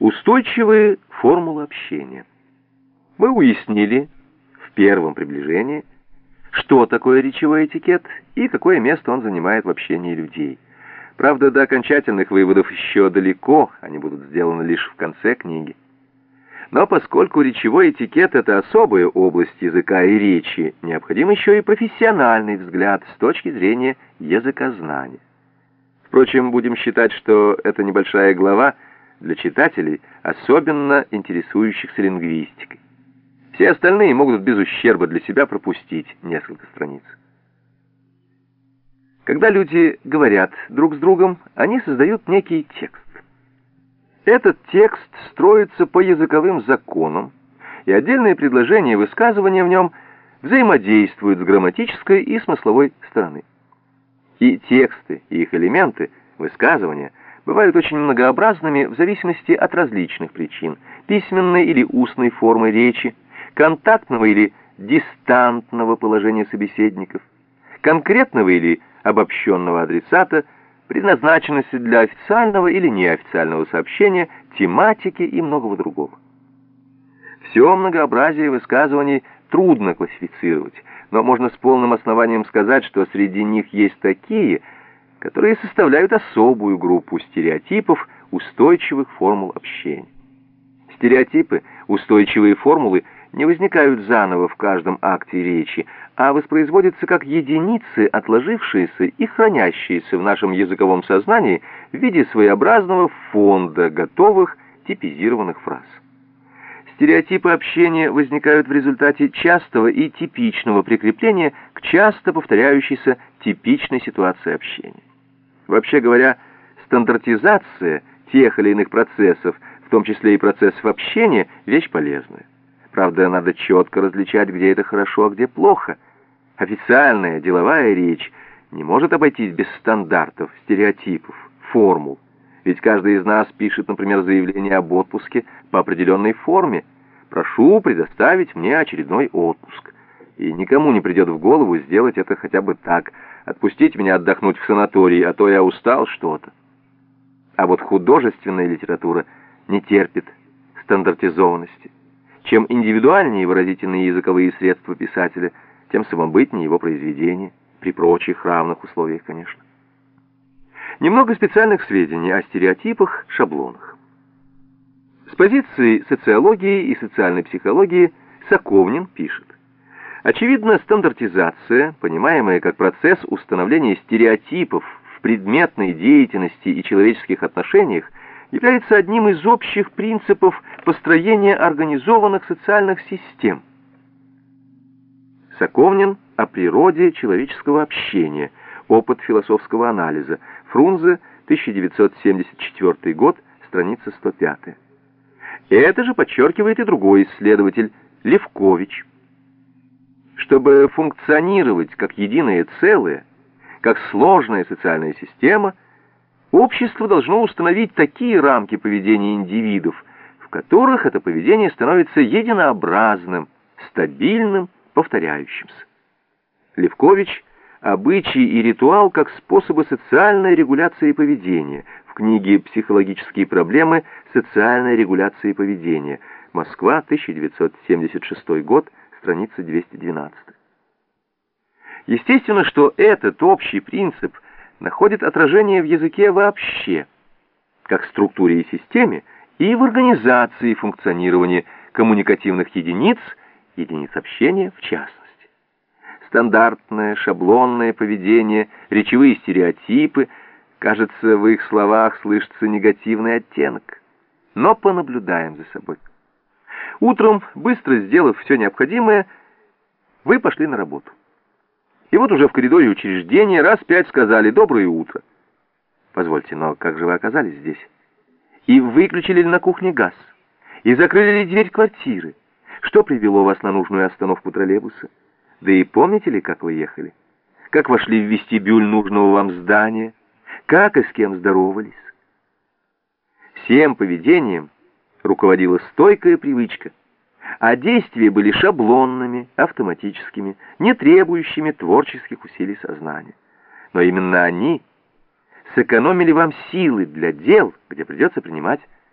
Устойчивые формулы общения. Мы уяснили в первом приближении, что такое речевой этикет и какое место он занимает в общении людей. Правда, до окончательных выводов еще далеко, они будут сделаны лишь в конце книги. Но поскольку речевой этикет — это особая область языка и речи, необходим еще и профессиональный взгляд с точки зрения языкознания. Впрочем, будем считать, что эта небольшая глава — для читателей, особенно интересующихся лингвистикой. Все остальные могут без ущерба для себя пропустить несколько страниц. Когда люди говорят друг с другом, они создают некий текст. Этот текст строится по языковым законам, и отдельные предложения и высказывания в нем взаимодействуют с грамматической и смысловой стороны. И тексты, и их элементы, высказывания – бывают очень многообразными в зависимости от различных причин, письменной или устной формы речи, контактного или дистантного положения собеседников, конкретного или обобщенного адресата, предназначенности для официального или неофициального сообщения, тематики и многого другого. Все многообразие высказываний трудно классифицировать, но можно с полным основанием сказать, что среди них есть такие – которые составляют особую группу стереотипов устойчивых формул общения. Стереотипы, устойчивые формулы не возникают заново в каждом акте речи, а воспроизводятся как единицы, отложившиеся и хранящиеся в нашем языковом сознании в виде своеобразного фонда готовых типизированных фраз. Стереотипы общения возникают в результате частого и типичного прикрепления к часто повторяющейся типичной ситуации общения. Вообще говоря, стандартизация тех или иных процессов, в том числе и процессов общения, вещь полезная. Правда, надо четко различать, где это хорошо, а где плохо. Официальная деловая речь не может обойтись без стандартов, стереотипов, формул. Ведь каждый из нас пишет, например, заявление об отпуске по определенной форме. «Прошу предоставить мне очередной отпуск». И никому не придет в голову сделать это хотя бы так – Отпустите меня отдохнуть в санатории, а то я устал что-то. А вот художественная литература не терпит стандартизованности. Чем индивидуальнее выразительные языковые средства писателя, тем самобытнее его произведение, при прочих равных условиях, конечно. Немного специальных сведений о стереотипах, шаблонах. С позиции социологии и социальной психологии Соковнин пишет. Очевидно, стандартизация, понимаемая как процесс установления стереотипов в предметной деятельности и человеческих отношениях, является одним из общих принципов построения организованных социальных систем. Соковнин о природе человеческого общения. Опыт философского анализа. Фрунзе, 1974 год, страница 105. Это же подчеркивает и другой исследователь, Левкович. Чтобы функционировать как единое целое, как сложная социальная система, общество должно установить такие рамки поведения индивидов, в которых это поведение становится единообразным, стабильным, повторяющимся. Левкович «Обычай и ритуал как способы социальной регуляции поведения» в книге «Психологические проблемы социальной регуляции поведения». Москва, 1976 год, страница 212. Естественно, что этот общий принцип находит отражение в языке вообще, как структуре и системе, и в организации функционирования коммуникативных единиц, единиц общения в частности. Стандартное, шаблонное поведение, речевые стереотипы, кажется, в их словах слышится негативный оттенок. Но понаблюдаем за собой. Утром, быстро сделав все необходимое, вы пошли на работу. И вот уже в коридоре учреждения раз пять сказали «доброе утро». Позвольте, но как же вы оказались здесь? И выключили ли на кухне газ? И закрыли ли дверь квартиры? Что привело вас на нужную остановку троллейбуса? Да и помните ли, как вы ехали? Как вошли в вестибюль нужного вам здания? Как и с кем здоровались? Всем поведением руководила стойкая привычка, а действия были шаблонными, автоматическими, не требующими творческих усилий сознания. Но именно они сэкономили вам силы для дел, где придется принимать